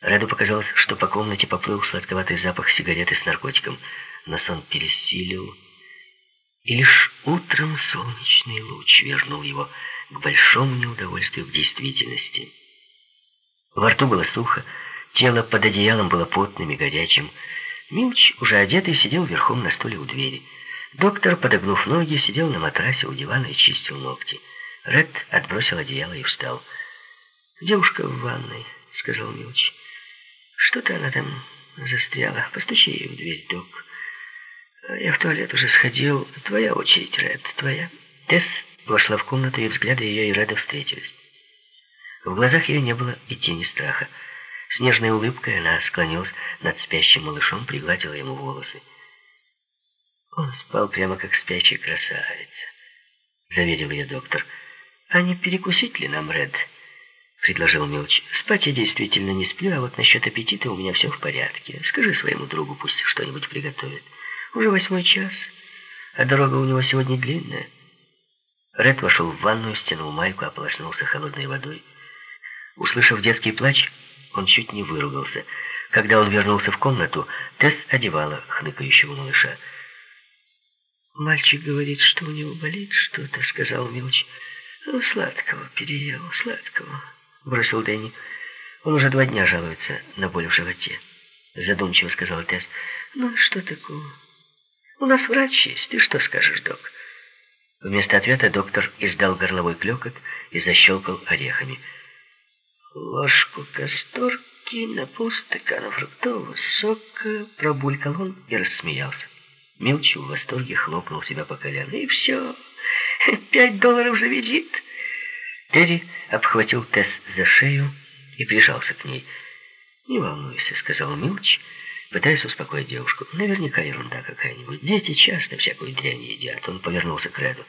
Реду показалось, что по комнате поплыл сладковатый запах сигареты с наркотиком, но сон пересилил, и лишь утром солнечный луч вернул его к большому неудовольствию в действительности. Во рту было сухо, тело под одеялом было потным и горячим. Милч, уже одетый, сидел верхом на стуле у двери. Доктор, подогнув ноги, сидел на матрасе у дивана и чистил ногти. Ред отбросил одеяло и встал. «Девушка в ванной», — сказал Милч. Что-то она там застряла. Постучи ей в дверь, док. Я в туалет уже сходил. Твоя очередь, Ред, твоя. Тесс вошла в комнату, и взгляды ее и Реда встретились. В глазах ее не было и тени страха. С нежной улыбкой она склонилась над спящим малышом, пригладила ему волосы. Он спал прямо как спящий красавица, заверил ее доктор. А не перекусить ли нам, Ред? — предложил Милч. «Спать я действительно не сплю, а вот насчет аппетита у меня все в порядке. Скажи своему другу, пусть что-нибудь приготовит. Уже восьмой час, а дорога у него сегодня длинная». Ред вошел в ванную, стянул майку, ополоснулся холодной водой. Услышав детский плач, он чуть не выругался. Когда он вернулся в комнату, Тесс одевала хныкающего малыша. «Мальчик говорит, что у него болит что-то», — сказал Милч. «Ну, сладкого переел, сладкого». — бросил Дэнни. «Он уже два дня жалуется на боль в животе», — задумчиво сказал Тесс. «Ну, что такого? У нас врач есть. Ты что скажешь, док?» Вместо ответа доктор издал горловой клёкот и защелкал орехами. «Ложку касторки на полстакана фруктового сока», — пробулькал он и рассмеялся. Милчи в восторге хлопнул себя по колену. «И все! Пять долларов за визит!» Терри обхватил Тесс за шею и прижался к ней. «Не волнуйся», — сказал Милч, пытаясь успокоить девушку. «Наверняка ерунда какая-нибудь. Дети часто всякую дрянь едят». Он повернулся к Реду.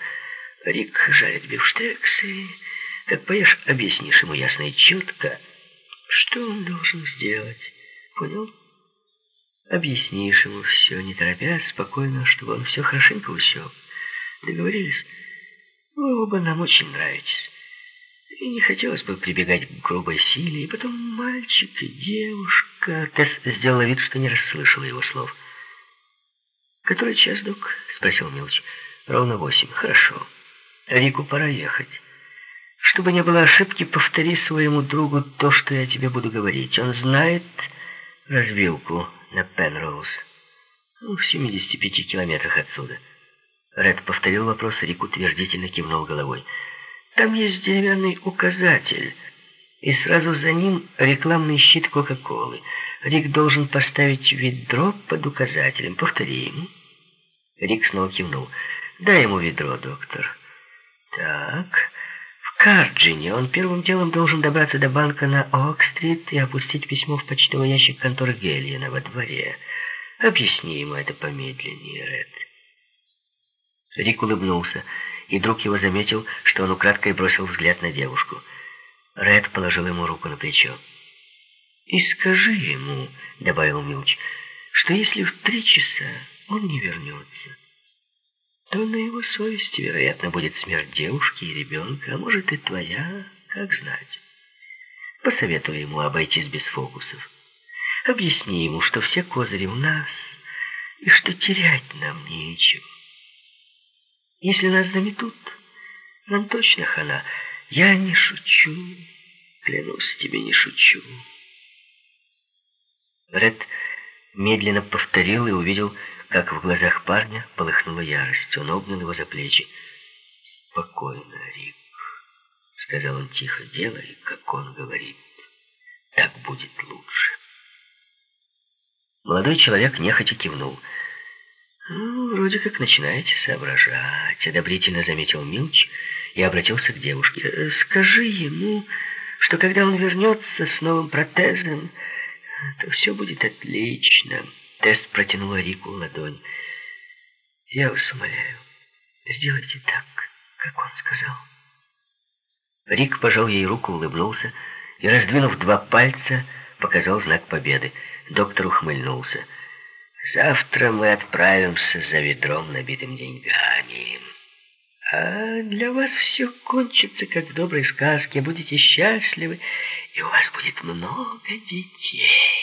«Рик жарит бифштексы. Как поешь, объяснишь ему ясно и четко, что он должен сделать. Понял?» Объяснишь ему все, не торопясь, спокойно, чтобы он все хорошенько усек. Договорились? Вы оба нам очень нравитесь. И не хотелось бы прибегать к грубой силе. И потом мальчик и девушка... Тесс сделала вид, что не расслышала его слов. «Который час, док?» — спросил Милч. «Ровно восемь. Хорошо. Рику пора ехать. Чтобы не было ошибки, повтори своему другу то, что я тебе буду говорить. Он знает развилку на Пенроуз. Ну, в 75 километрах отсюда». Ред повторил вопрос, Рик утвердительно кивнул головой. Там есть деревянный указатель, и сразу за ним рекламный щит Кока-Колы. Рик должен поставить ведро под указателем. Повтори ему. Рик снова кивнул. «Дай ему ведро, доктор». «Так...» В Карджине он первым делом должен добраться до банка на Ок-стрит и опустить письмо в почтовый ящик конторы Гелиена во дворе. Объясни ему это помедленнее, Ред. Рик улыбнулся и друг его заметил, что он украдкой бросил взгляд на девушку. Ред положил ему руку на плечо. «И скажи ему, — добавил Милч, — что если в три часа он не вернется, то на его совести, вероятно, будет смерть девушки и ребенка, а может и твоя, как знать. Посоветуй ему обойтись без фокусов. Объясни ему, что все козыри у нас, и что терять нам нечего. Если нас заметут, нам точно хана. Я не шучу. Клянусь тебе, не шучу. Ред медленно повторил и увидел, как в глазах парня полыхнула ярость. Он обнял его за плечи. «Спокойно, Рик», — сказал он тихо, — «делай, как он говорит. Так будет лучше». Молодой человек нехотя кивнул — «Ну, вроде как начинаете соображать», — одобрительно заметил Милч и обратился к девушке. «Э, «Скажи ему, что когда он вернется с новым протезом, то все будет отлично». Тест протянула Рику ладонь. «Я вас умоляю, сделайте так, как он сказал». Рик пожал ей руку, улыбнулся и, раздвинув два пальца, показал знак победы. Доктор ухмыльнулся. Завтра мы отправимся за ведром, набитым деньгами. А для вас все кончится, как в доброй сказке. Будете счастливы, и у вас будет много детей.